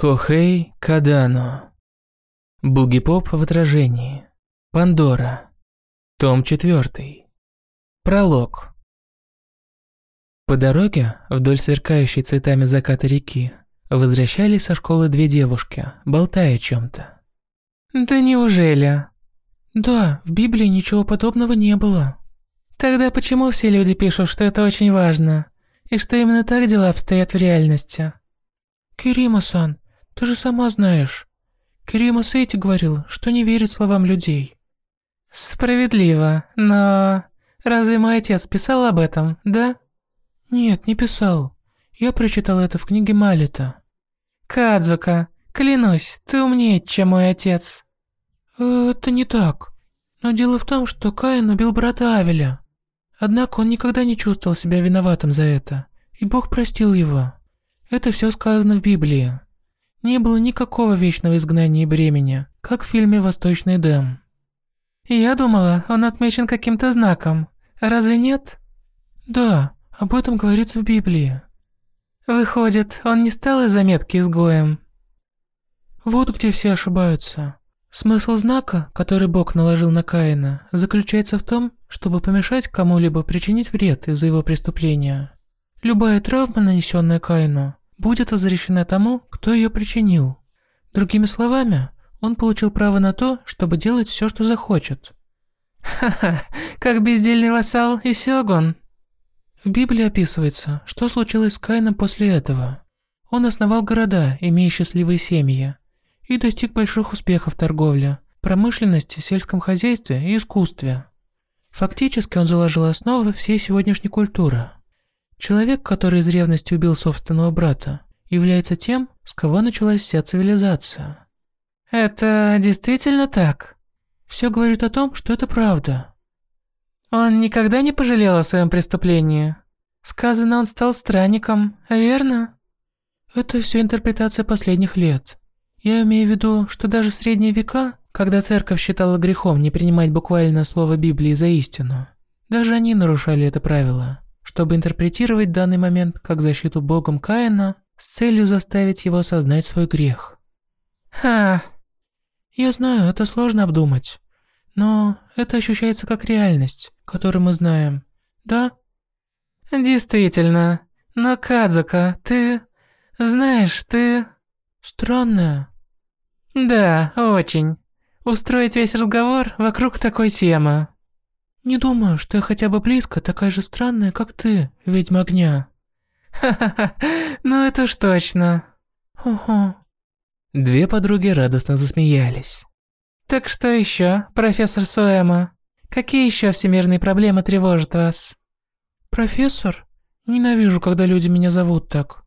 Кохей Кадано. Буги-поп в отражении. Пандора. Том 4. Пролог. По дороге, вдоль сверкающей цветами заката реки, возвращались со школы две девушки, болтая о чем-то. «Да неужели?» «Да, в Библии ничего подобного не было». «Тогда почему все люди пишут, что это очень важно, и что именно так дела обстоят в реальности?» «Кирима-сан, ты же сама знаешь. Кирима Сейти говорил, что не верит словам людей». «Справедливо, но... Разве мой отец писал об этом, да?» «Нет, не писал. Я прочитал это в книге Малита». «Кадзука, клянусь, ты умнее, чем мой отец». «Это не так. Но дело в том, что Каин убил брата Авеля. Однако он никогда не чувствовал себя виноватым за это, и Бог простил его. Это все сказано в Библии. Не было никакого вечного изгнания и бремени, как в фильме «Восточный Эдем». Я думала, он отмечен каким-то знаком. Разве нет? Да, об этом говорится в Библии. Выходит, он не стал из заметки изгоем? Вот где все ошибаются. Смысл знака, который Бог наложил на Каина, заключается в том, чтобы помешать кому-либо причинить вред из-за его преступления. Любая травма, нанесенная Каину, будет возвращена тому, кто ее причинил. Другими словами, он получил право на то, чтобы делать все, что захочет. Ха-ха, как бездельный вассал и сёгун. В Библии описывается, что случилось с Каином после этого. Он основал города, имея счастливые семьи, и достиг больших успехов в торговле, промышленности, сельском хозяйстве и искусстве. Фактически он заложил основы всей сегодняшней культуры. Человек, который из ревности убил собственного брата, является тем, с кого началась вся цивилизация. Это действительно так? Все говорит о том, что это правда. Он никогда не пожалел о своем преступлении. Сказано, он стал странником, верно? Это все интерпретация последних лет. Я имею в виду, что даже средние века, когда церковь считала грехом не принимать буквально слово Библии за истину, даже они нарушали это правило чтобы интерпретировать данный момент как защиту Богом Каина с целью заставить его осознать свой грех. Ха. Я знаю, это сложно обдумать, но это ощущается как реальность, которую мы знаем, да? Действительно. Но, Кадзука, ты... Знаешь, ты... Странная. Да, очень. Устроить весь разговор вокруг такой темы. «Не думаю, что я хотя бы близко такая же странная, как ты, ведьма огня». «Ха-ха-ха, ну это уж точно». «Ого». Две подруги радостно засмеялись. «Так что еще, профессор Суэма? Какие еще всемирные проблемы тревожат вас?» «Профессор? Ненавижу, когда люди меня зовут так».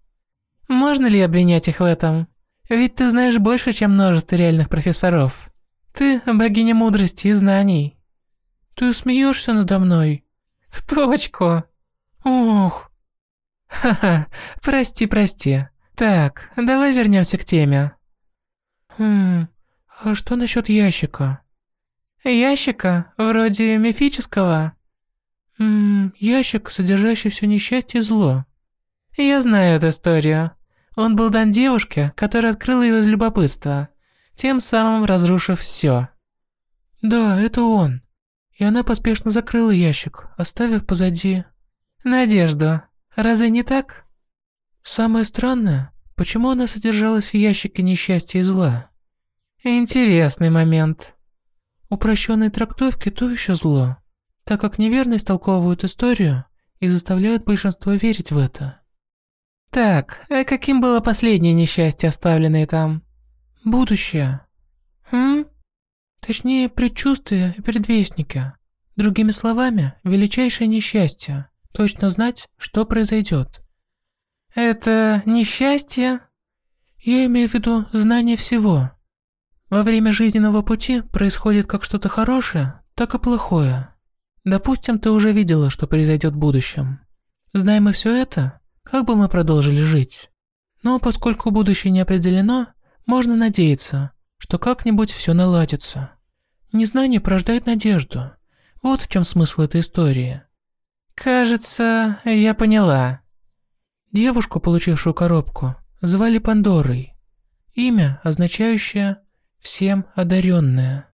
«Можно ли обвинять их в этом? Ведь ты знаешь больше, чем множество реальных профессоров. Ты богиня мудрости и знаний». Ты смеешься надо мной? В точку. Ох. Ха-ха, прости, прости. Так, давай вернемся к теме. Хм, а что насчет ящика? Ящика? Вроде мифического? Ммм, ящик, содержащий все несчастье и зло. Я знаю эту историю. Он был дан девушке, которая открыла его из любопытства, тем самым разрушив все. Да, это он и она поспешно закрыла ящик, оставив позади... Надежду. Разве не так? Самое странное, почему она содержалась в ящике несчастья и зла? Интересный момент. Упрощенные трактовки то еще зло, так как неверно истолковывают историю и заставляют большинство верить в это. Так, а каким было последнее несчастье, оставленное там? Будущее. Хм? Точнее, предчувствие и предвестники. Другими словами, величайшее несчастье. Точно знать, что произойдет. Это несчастье? Я имею в виду знание всего. Во время жизненного пути происходит как что-то хорошее, так и плохое. Допустим, ты уже видела, что произойдет в будущем. Зная мы все это, как бы мы продолжили жить? Но поскольку будущее не определено, можно надеяться, что как-нибудь все наладится. Незнание порождает надежду. Вот в чем смысл этой истории. Кажется, я поняла. Девушку, получившую коробку, звали Пандорой. Имя, означающее «всем одаренная».